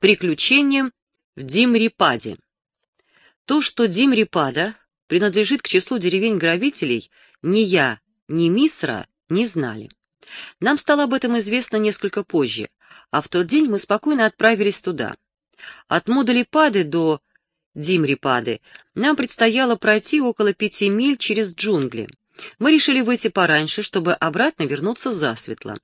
Приключения в Димрипаде. То, что Димрипада принадлежит к числу деревень-грабителей, ни я, ни Мисра не знали. Нам стало об этом известно несколько позже, а в тот день мы спокойно отправились туда. От Мудалипады до Димрипады нам предстояло пройти около пяти миль через джунгли. Мы решили выйти пораньше, чтобы обратно вернуться засветло.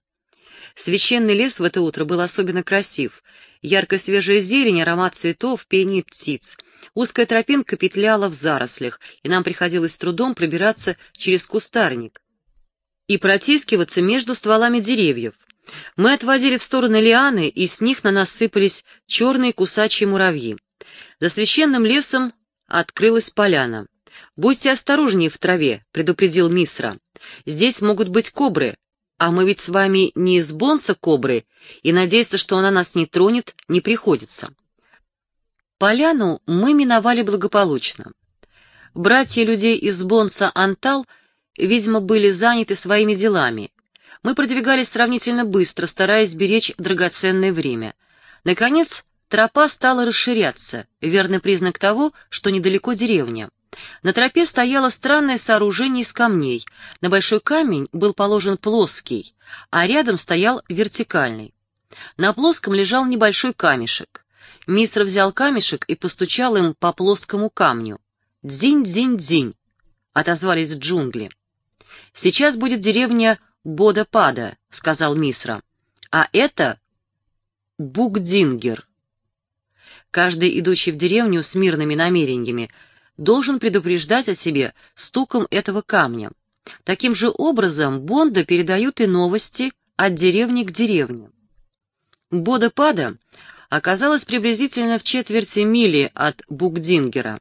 Священный лес в это утро был особенно красив. Яркая свежая зелень, аромат цветов, пение птиц. Узкая тропинка петляла в зарослях, и нам приходилось с трудом пробираться через кустарник и протискиваться между стволами деревьев. Мы отводили в стороны лианы, и с них на нас сыпались черные кусачие муравьи. За священным лесом открылась поляна. «Будьте осторожнее в траве», — предупредил Мисра. «Здесь могут быть кобры, а мы ведь с вами не из бонса кобры, и надеяться, что она нас не тронет, не приходится. Поляну мы миновали благополучно. Братья людей из бонса Антал, видимо, были заняты своими делами. Мы продвигались сравнительно быстро, стараясь беречь драгоценное время. Наконец, тропа стала расширяться, верный признак того, что недалеко деревня. На тропе стояло странное сооружение из камней. На большой камень был положен плоский, а рядом стоял вертикальный. На плоском лежал небольшой камешек. Мистер взял камешек и постучал им по плоскому камню. «Дзинь-дзинь-дзинь», — отозвались джунгли. «Сейчас будет деревня Бодапада», — сказал Мисра. «А это Бугдингер». Каждый, идущий в деревню с мирными намерениями, должен предупреждать о себе стуком этого камня. Таким же образом Бонда передают и новости от деревни к деревне. Бода-Пада оказалась приблизительно в четверти мили от Букдингера.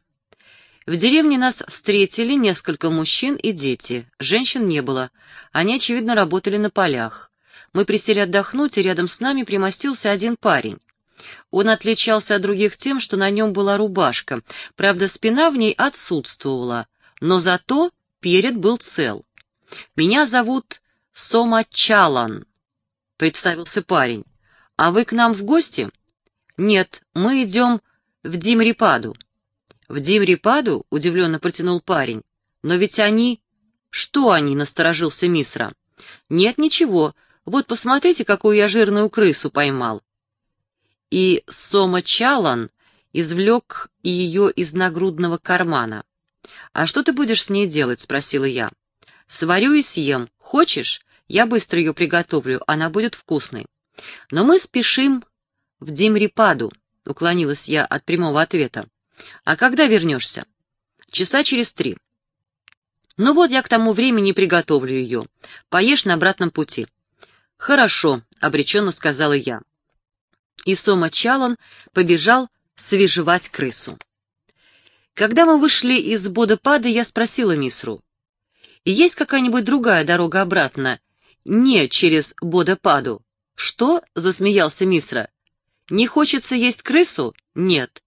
В деревне нас встретили несколько мужчин и дети, женщин не было, они, очевидно, работали на полях. Мы присели отдохнуть, и рядом с нами примостился один парень. Он отличался от других тем, что на нем была рубашка, правда, спина в ней отсутствовала, но зато перед был цел. «Меня зовут Сома Чалан», — представился парень. «А вы к нам в гости?» «Нет, мы идем в Димрипаду». «В Димрипаду?» — удивленно протянул парень. «Но ведь они...» «Что они?» — насторожился Мисра. «Нет, ничего. Вот посмотрите, какую я жирную крысу поймал и Сома Чалан извлек ее из нагрудного кармана. «А что ты будешь с ней делать?» — спросила я. «Сварю и съем. Хочешь? Я быстро ее приготовлю, она будет вкусной». «Но мы спешим в Димрипаду», — уклонилась я от прямого ответа. «А когда вернешься?» «Часа через три». «Ну вот я к тому времени приготовлю ее. Поешь на обратном пути». «Хорошо», — обреченно сказала я и Сома Чалан побежал свежевать крысу. Когда мы вышли из Бодопада, я спросила мисру, «Есть какая-нибудь другая дорога обратно, не через Бодопаду?» «Что?» — засмеялся мисра. «Не хочется есть крысу?» «Нет».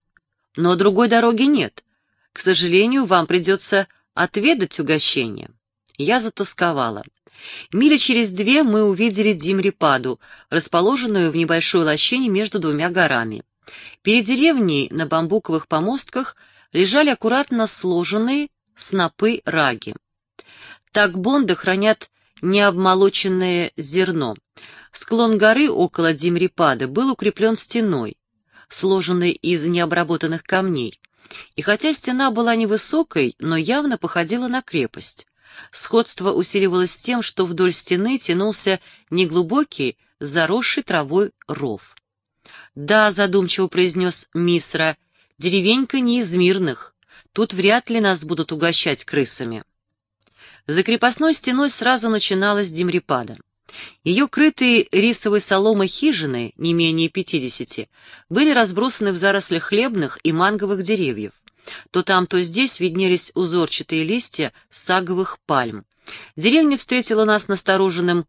«Но другой дороги нет. К сожалению, вам придется отведать угощение». Я затасковала. Мили через две мы увидели Димрипаду, расположенную в небольшой лощине между двумя горами. Перед деревней на бамбуковых помостках лежали аккуратно сложенные снопы раги. Так бонды хранят необмолоченное зерно. Склон горы около Димрипада был укреплен стеной, сложенной из необработанных камней. И хотя стена была невысокой, но явно походила на крепость. Сходство усиливалось тем, что вдоль стены тянулся неглубокий, заросший травой ров. «Да», — задумчиво произнес Мисра, — «деревенька не из мирных. Тут вряд ли нас будут угощать крысами». За крепостной стеной сразу начиналась Демрипада. Ее крытые рисовой соломой хижины, не менее пятидесяти, были разбросаны в зарослях хлебных и манговых деревьев. То там, то здесь виднелись узорчатые листья саговых пальм. Деревня встретила нас настороженным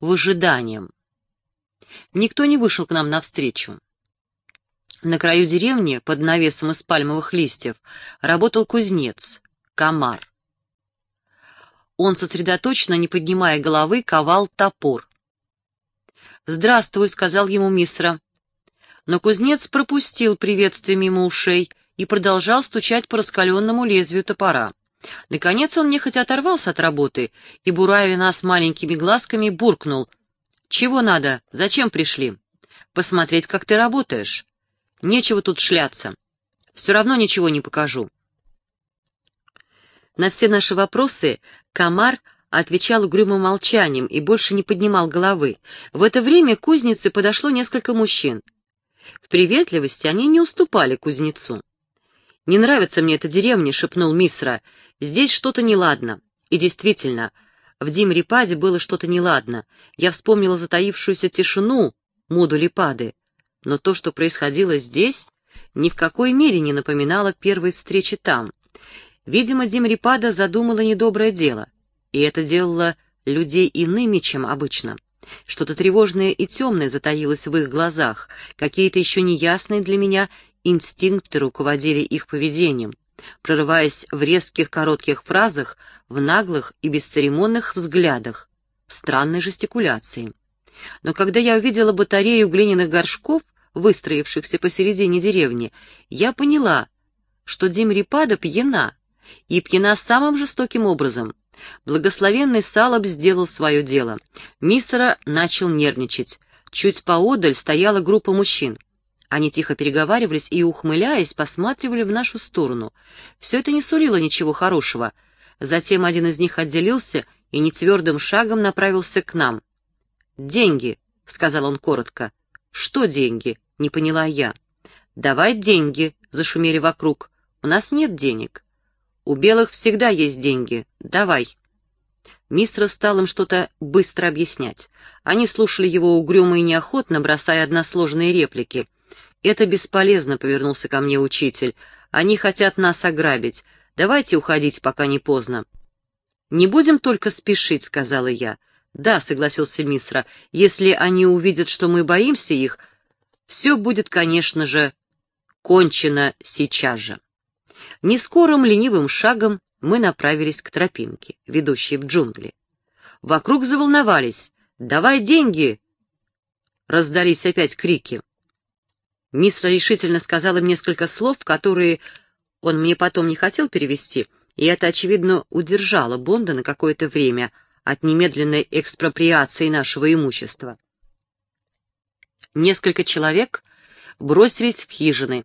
выжиданием. Никто не вышел к нам навстречу. На краю деревни, под навесом из пальмовых листьев, работал кузнец, комар. Он сосредоточенно, не поднимая головы, ковал топор. «Здравствуй», — сказал ему Мисра. но кузнец пропустил приветствие мимо ушей и продолжал стучать по раскаленному лезвию топора. Наконец он нехотя оторвался от работы и, буравя нас маленькими глазками, буркнул. «Чего надо? Зачем пришли?» «Посмотреть, как ты работаешь. Нечего тут шляться. Все равно ничего не покажу». На все наши вопросы комар отвечал угрюмым молчанием и больше не поднимал головы. В это время к кузнице подошло несколько мужчин. В приветливости они не уступали кузнецу. «Не нравится мне эта деревня», — шепнул Мисра. «Здесь что-то неладно». И действительно, в Димрипаде было что-то неладно. Я вспомнила затаившуюся тишину Мудулипады. Но то, что происходило здесь, ни в какой мере не напоминало первой встречи там. Видимо, Димрипада задумала недоброе дело, и это делало людей иными, чем обычно. Что-то тревожное и темное затаилось в их глазах, какие-то еще неясные для меня инстинкты руководили их поведением, прорываясь в резких коротких фразах, в наглых и бесцеремонных взглядах, странной жестикуляции. Но когда я увидела батарею глиняных горшков, выстроившихся посередине деревни, я поняла, что Димрипада пьяна, и пьяна самым жестоким образом. Благословенный Салаб сделал свое дело. Мистера начал нервничать. Чуть поодаль стояла группа мужчин. Они тихо переговаривались и, ухмыляясь, посматривали в нашу сторону. Все это не сулило ничего хорошего. Затем один из них отделился и нетвердым шагом направился к нам. «Деньги», — сказал он коротко. «Что деньги?» — не поняла я. «Давай деньги», — зашумели вокруг. «У нас нет денег». У белых всегда есть деньги. Давай». Мистер стал им что-то быстро объяснять. Они слушали его угрюмо и неохотно, бросая односложные реплики. «Это бесполезно», — повернулся ко мне учитель. «Они хотят нас ограбить. Давайте уходить, пока не поздно». «Не будем только спешить», — сказала я. «Да», — согласился Мисра, — «если они увидят, что мы боимся их, все будет, конечно же, кончено сейчас же». Нескорым ленивым шагом мы направились к тропинке, ведущей в джунгли. Вокруг заволновались. «Давай деньги!» Раздались опять крики. Мисра решительно сказал им несколько слов, которые он мне потом не хотел перевести, и это, очевидно, удержало Бонда на какое-то время от немедленной экспроприации нашего имущества. Несколько человек бросились в хижины,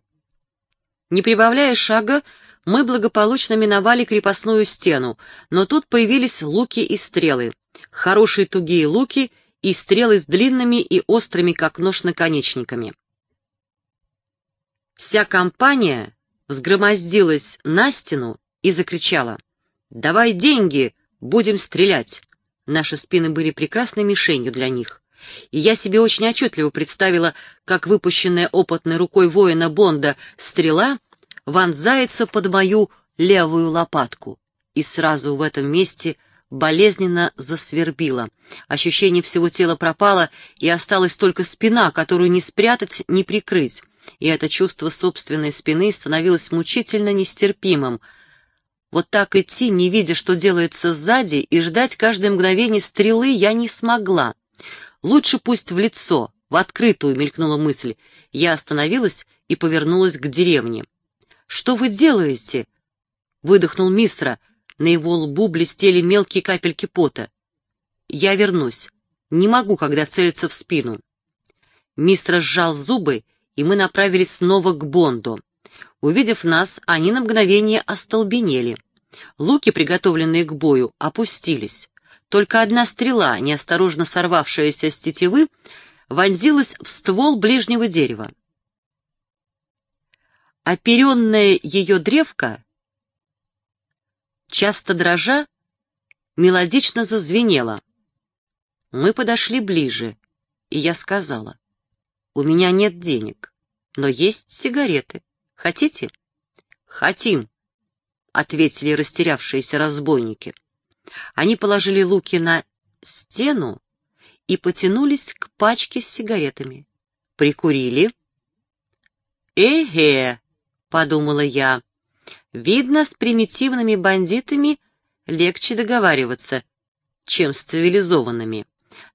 не прибавляя шага, мы благополучно миновали крепостную стену, но тут появились луки и стрелы. Хорошие тугие луки и стрелы с длинными и острыми, как нож, наконечниками. Вся компания взгромоздилась на стену и закричала «Давай деньги, будем стрелять!» Наши спины были прекрасной мишенью для них. И я себе очень отчетливо представила, как выпущенная опытной рукой воина Бонда стрела вонзается под мою левую лопатку. И сразу в этом месте болезненно засвербило. Ощущение всего тела пропало, и осталась только спина, которую ни спрятать, ни прикрыть. И это чувство собственной спины становилось мучительно нестерпимым. Вот так идти, не видя, что делается сзади, и ждать каждое мгновение стрелы я не смогла. Лучше пусть в лицо, в открытую, мелькнула мысль. Я остановилась и повернулась к деревне. «Что вы делаете?» — выдохнул Мисра. На его лбу блестели мелкие капельки пота. «Я вернусь. Не могу, когда целиться в спину». Мистра сжал зубы, и мы направились снова к Бонду. Увидев нас, они на мгновение остолбенели. Луки, приготовленные к бою, опустились. Только одна стрела, неосторожно сорвавшаяся с тетивы, вонзилась в ствол ближнего дерева. Оперенная ее древко, часто дрожа, мелодично зазвенела. Мы подошли ближе, и я сказала, «У меня нет денег, но есть сигареты. Хотите?» «Хотим», — ответили растерявшиеся разбойники. Они положили луки на стену и потянулись к пачке с сигаретами. Прикурили. «Эге», — подумала я, — «видно, с примитивными бандитами легче договариваться, чем с цивилизованными».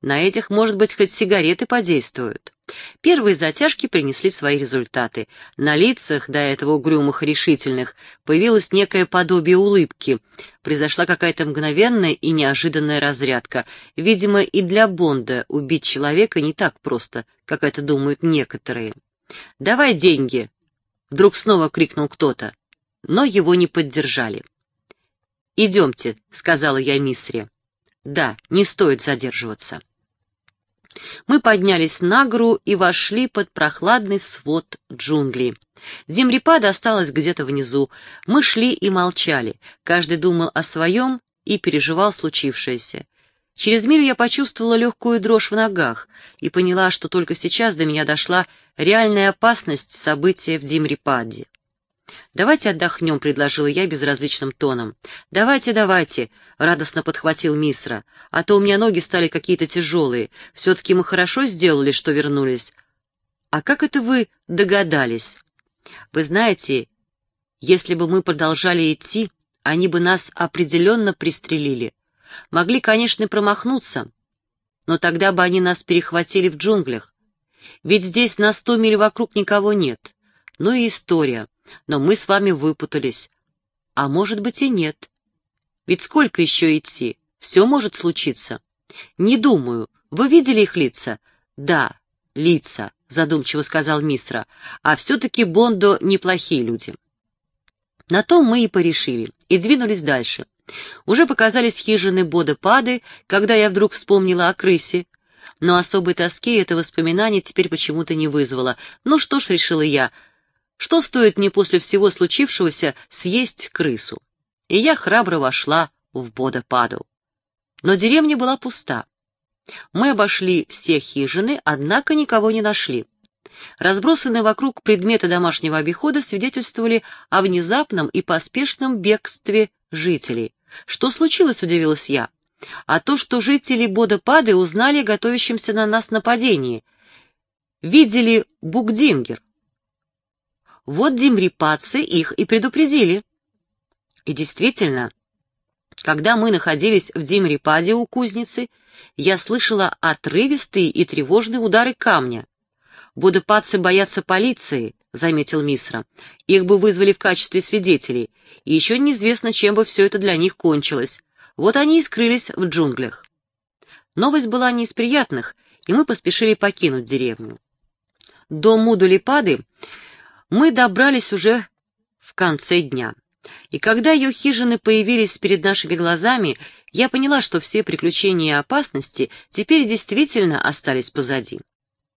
На этих, может быть, хоть сигареты подействуют. Первые затяжки принесли свои результаты. На лицах, до этого угрюмых и решительных, появилось некое подобие улыбки. Произошла какая-то мгновенная и неожиданная разрядка. Видимо, и для Бонда убить человека не так просто, как это думают некоторые. «Давай деньги!» — вдруг снова крикнул кто-то. Но его не поддержали. «Идемте», — сказала я миссре. «Да, не стоит задерживаться». Мы поднялись на гору и вошли под прохладный свод джунглей. Земрипада осталась где-то внизу. Мы шли и молчали. Каждый думал о своем и переживал случившееся. Через милю я почувствовала легкую дрожь в ногах и поняла, что только сейчас до меня дошла реальная опасность события в Димрипаде. «Давайте отдохнем», — предложила я безразличным тоном. «Давайте, давайте», — радостно подхватил Мисра, «а то у меня ноги стали какие-то тяжелые. Все-таки мы хорошо сделали, что вернулись». «А как это вы догадались?» «Вы знаете, если бы мы продолжали идти, они бы нас определенно пристрелили. Могли, конечно, промахнуться, но тогда бы они нас перехватили в джунглях. Ведь здесь на сто миль вокруг никого нет. Ну и история но мы с вами выпутались. А может быть и нет. Ведь сколько еще идти? Все может случиться. Не думаю. Вы видели их лица? Да, лица, задумчиво сказал Мисра. А все-таки Бондо неплохие люди. На том мы и порешили, и двинулись дальше. Уже показались хижины Бода-Пады, когда я вдруг вспомнила о крысе, но особой тоски это воспоминание теперь почему-то не вызвало. Ну что ж, решила я, что стоит мне после всего случившегося съесть крысу? И я храбро вошла в Бодопаду. Но деревня была пуста. Мы обошли все хижины, однако никого не нашли. Разбросанные вокруг предметы домашнего обихода свидетельствовали о внезапном и поспешном бегстве жителей. Что случилось, удивилась я. А то, что жители Бодопады узнали о готовящемся на нас нападении. Видели Букдингер. Вот димрипацы их и предупредили. И действительно, когда мы находились в Димрипаде у кузницы, я слышала отрывистые и тревожные удары камня. «Будападцы боятся полиции», — заметил Мисра. «Их бы вызвали в качестве свидетелей, и еще неизвестно, чем бы все это для них кончилось. Вот они и скрылись в джунглях». Новость была не из приятных, и мы поспешили покинуть деревню. До Мудулипады мы добрались уже в конце дня. И когда ее хижины появились перед нашими глазами, я поняла, что все приключения и опасности теперь действительно остались позади.